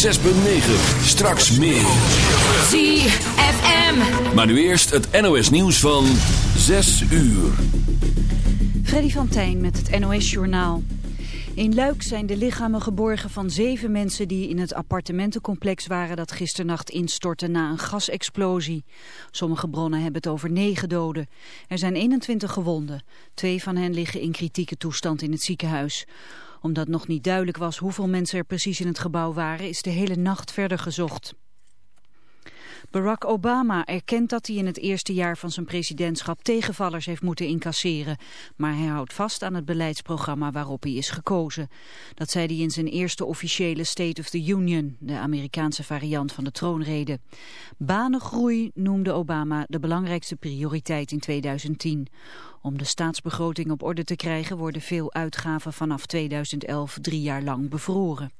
106.9. Straks meer. ZFM. Maar nu eerst het NOS nieuws van 6 uur. Freddy van Tijn met het NOS Journaal. In Luik zijn de lichamen geborgen van zeven mensen die in het appartementencomplex waren dat gisternacht instortte na een gasexplosie. Sommige bronnen hebben het over negen doden. Er zijn 21 gewonden. Twee van hen liggen in kritieke toestand in het ziekenhuis. Omdat nog niet duidelijk was hoeveel mensen er precies in het gebouw waren, is de hele nacht verder gezocht. Barack Obama erkent dat hij in het eerste jaar van zijn presidentschap tegenvallers heeft moeten incasseren. Maar hij houdt vast aan het beleidsprogramma waarop hij is gekozen. Dat zei hij in zijn eerste officiële State of the Union, de Amerikaanse variant van de troonrede. Banengroei noemde Obama de belangrijkste prioriteit in 2010. Om de staatsbegroting op orde te krijgen worden veel uitgaven vanaf 2011 drie jaar lang bevroren.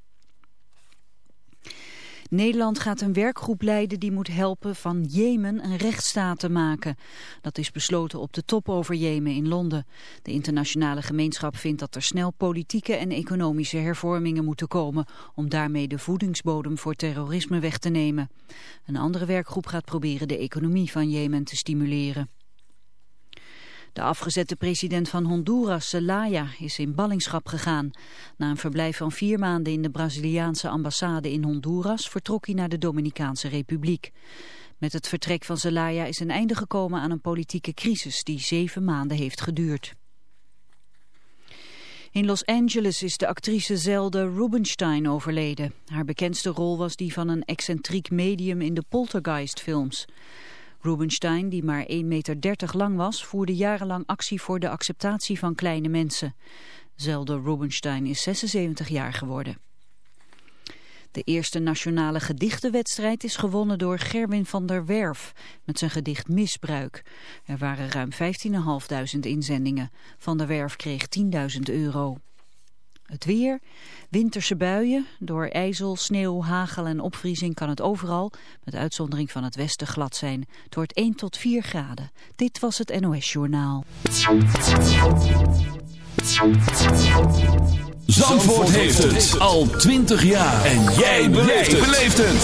Nederland gaat een werkgroep leiden die moet helpen van Jemen een rechtsstaat te maken. Dat is besloten op de top over Jemen in Londen. De internationale gemeenschap vindt dat er snel politieke en economische hervormingen moeten komen... om daarmee de voedingsbodem voor terrorisme weg te nemen. Een andere werkgroep gaat proberen de economie van Jemen te stimuleren. De afgezette president van Honduras, Zelaya, is in ballingschap gegaan. Na een verblijf van vier maanden in de Braziliaanse ambassade in Honduras vertrok hij naar de Dominicaanse Republiek. Met het vertrek van Zelaya is een einde gekomen aan een politieke crisis die zeven maanden heeft geduurd. In Los Angeles is de actrice Zelda Rubinstein overleden. Haar bekendste rol was die van een excentriek medium in de Poltergeist-films. Rubenstein, die maar 1,30 meter lang was, voerde jarenlang actie voor de acceptatie van kleine mensen. Zelda Rubenstein is 76 jaar geworden. De eerste nationale gedichtenwedstrijd is gewonnen door Gerwin van der Werf met zijn gedicht Misbruik. Er waren ruim 15.500 inzendingen. Van der Werf kreeg 10.000 euro. Het weer, winterse buien, door ijzel, sneeuw, hagel en opvriezing kan het overal, met uitzondering van het westen, glad zijn. Het wordt 1 tot 4 graden. Dit was het NOS Journaal. Zandvoort heeft het al 20 jaar. En jij beleeft het.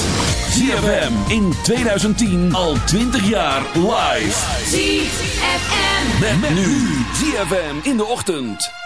ZFM in 2010 al 20 jaar live. ZFM. Met, nu. ZFM in de ochtend.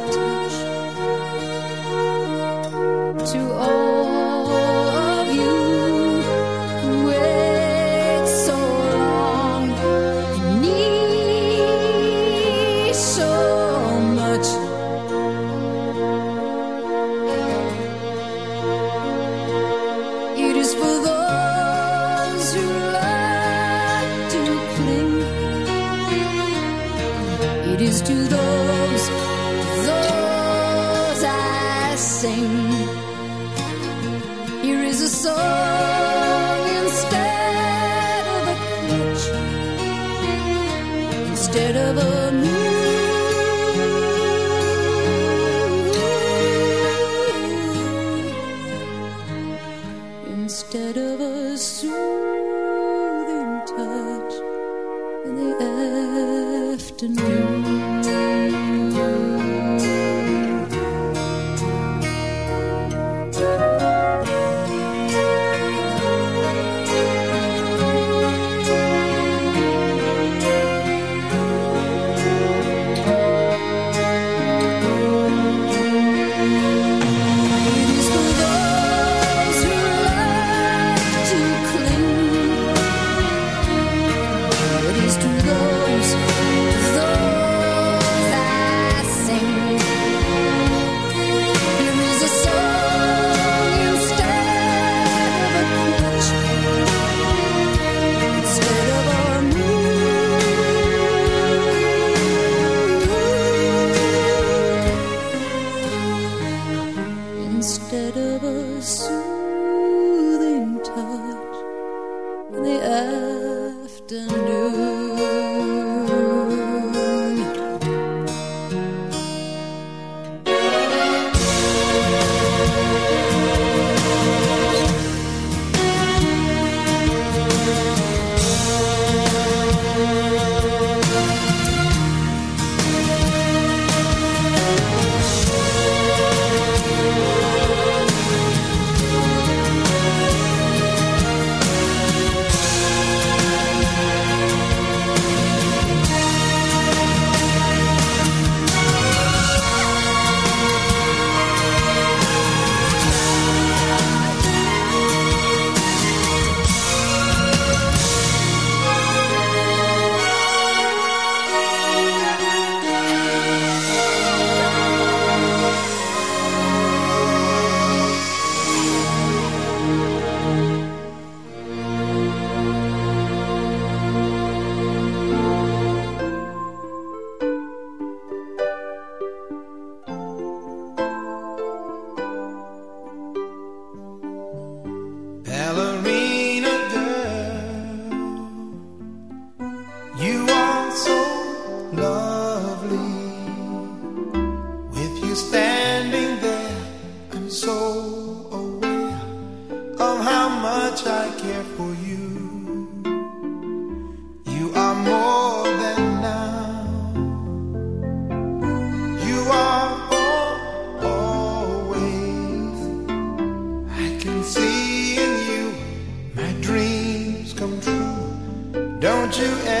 you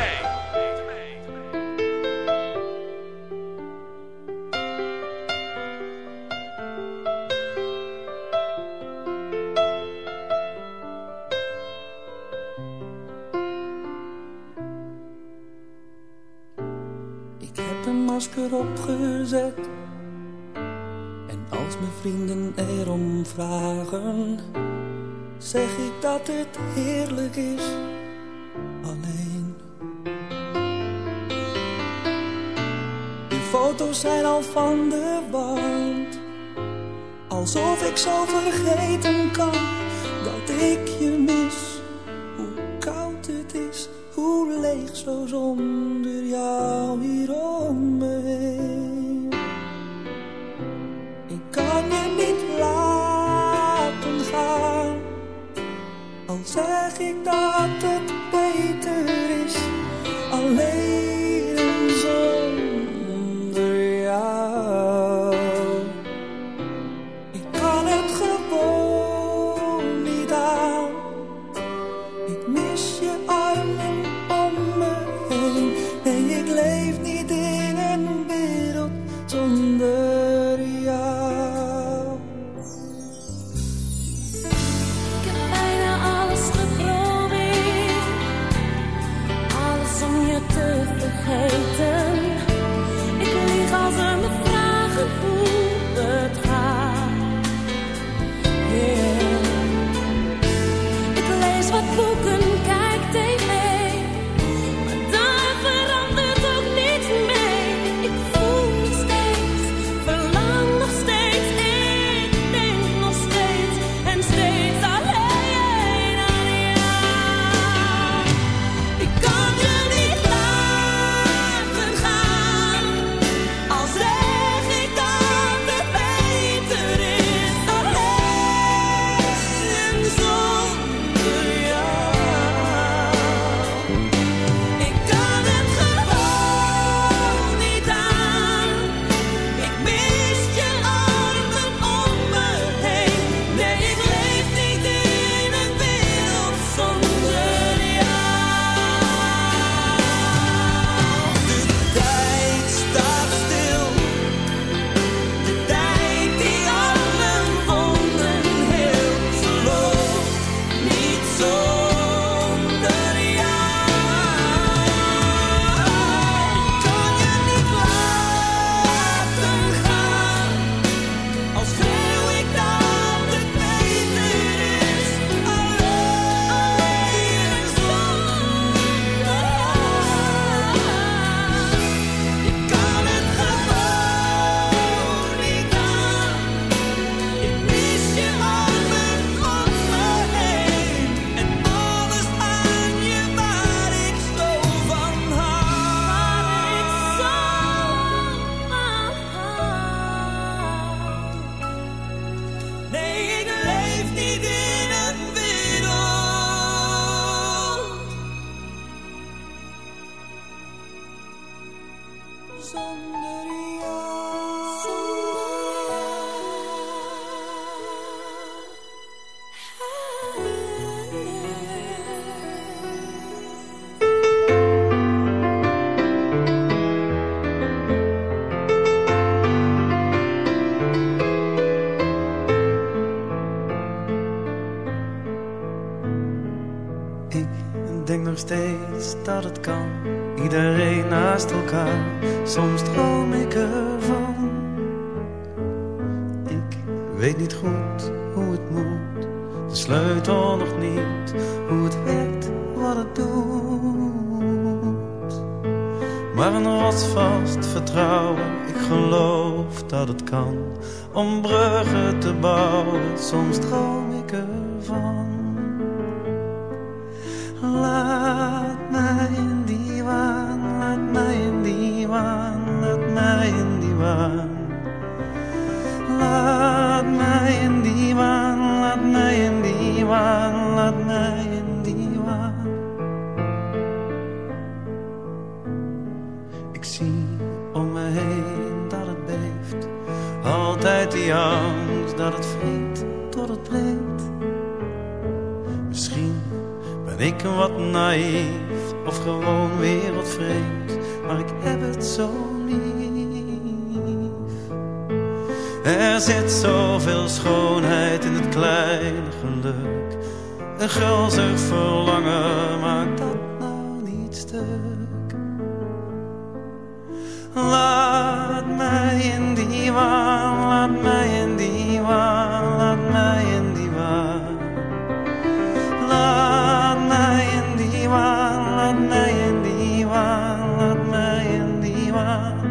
moi.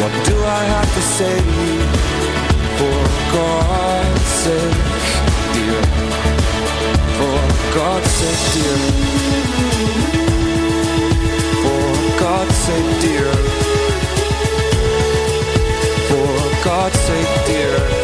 What do I have to say For God's sake, dear? For God's sake, dear. For God's sake, dear. For God's sake, dear.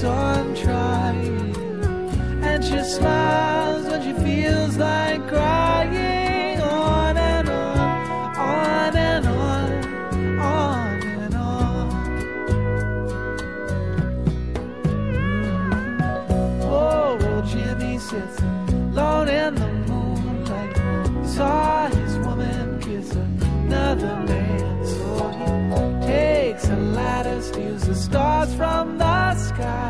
keeps on trying. And she smiles when she feels like crying. On and on, on and on, on and on. Oh, old Jimmy sits alone in the moonlight. Saw his woman kiss another man, so he takes a ladder, steals the stars from the sky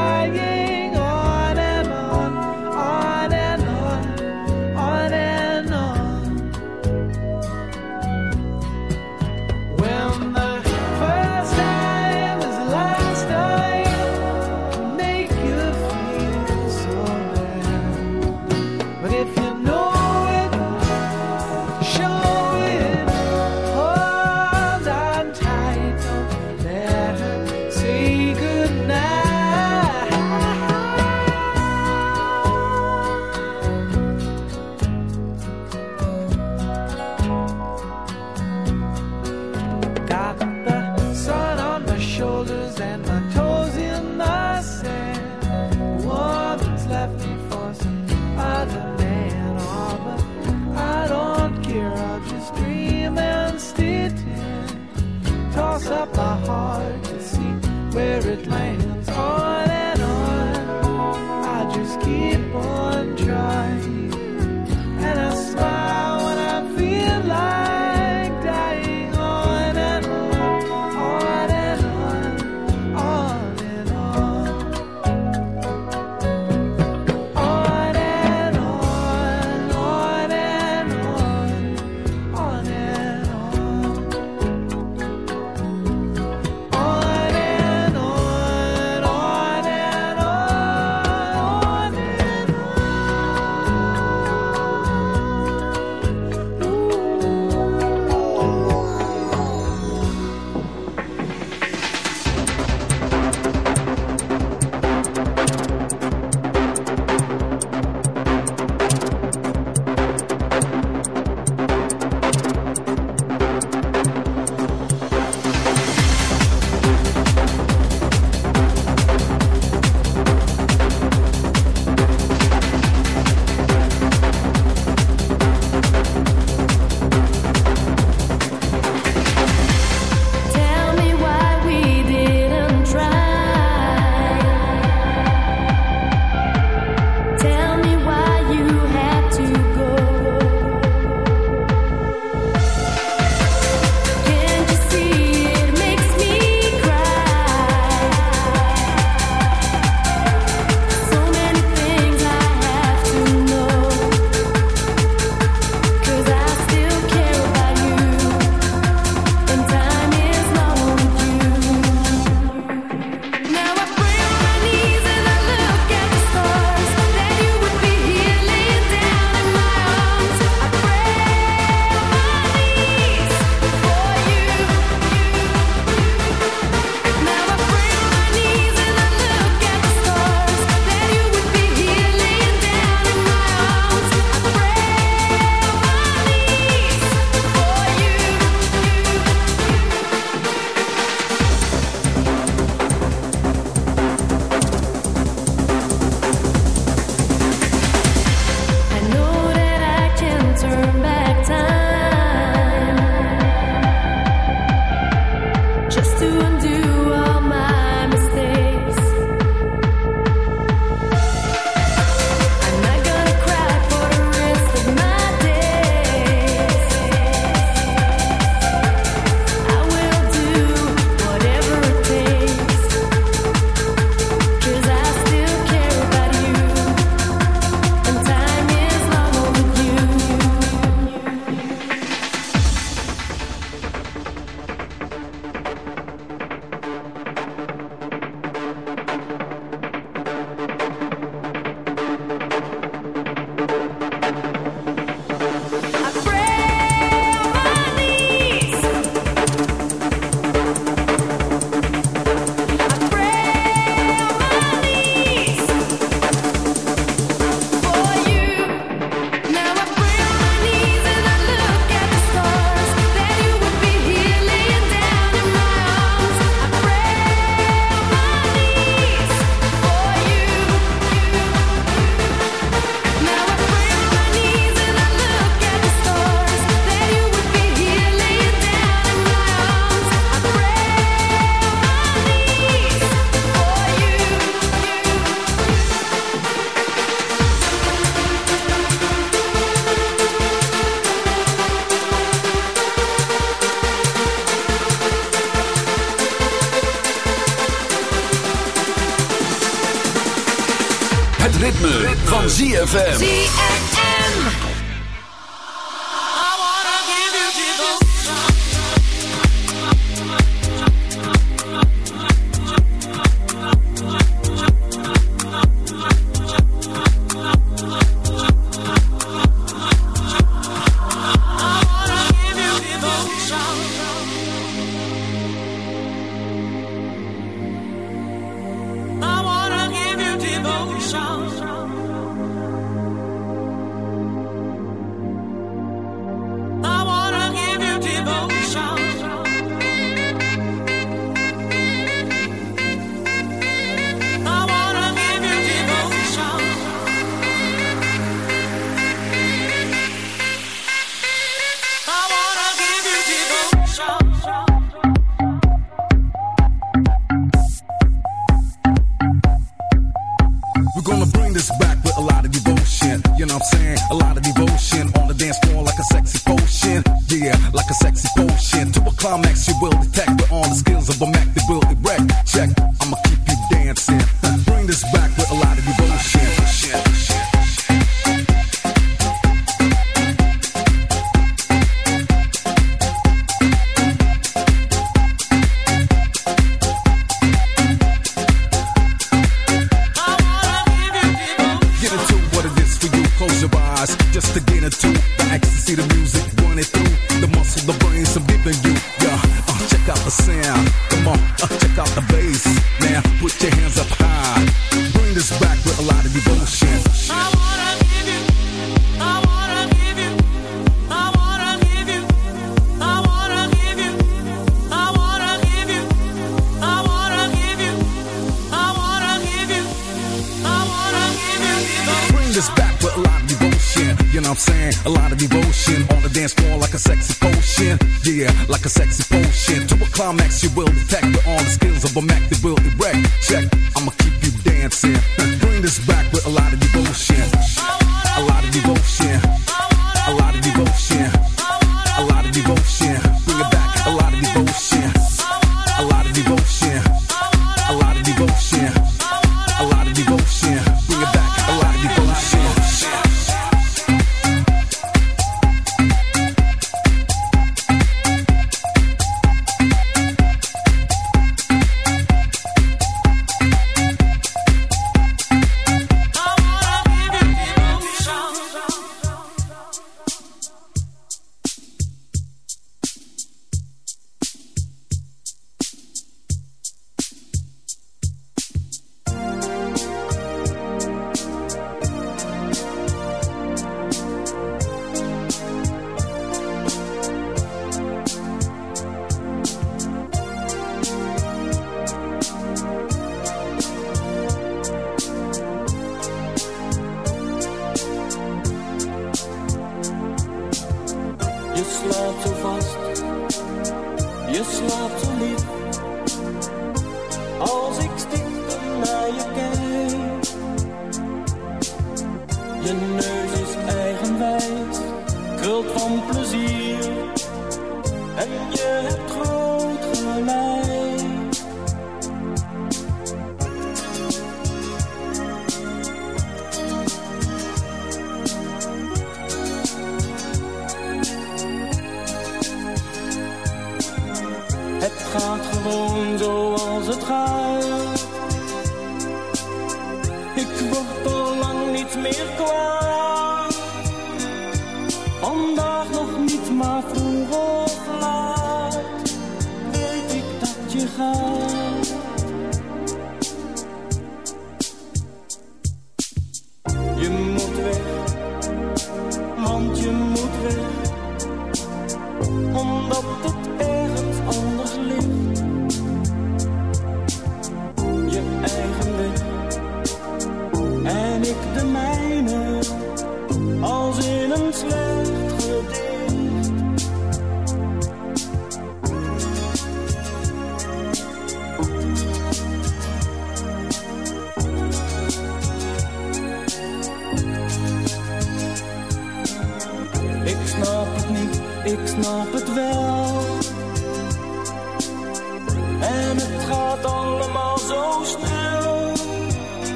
Snel. Vandaag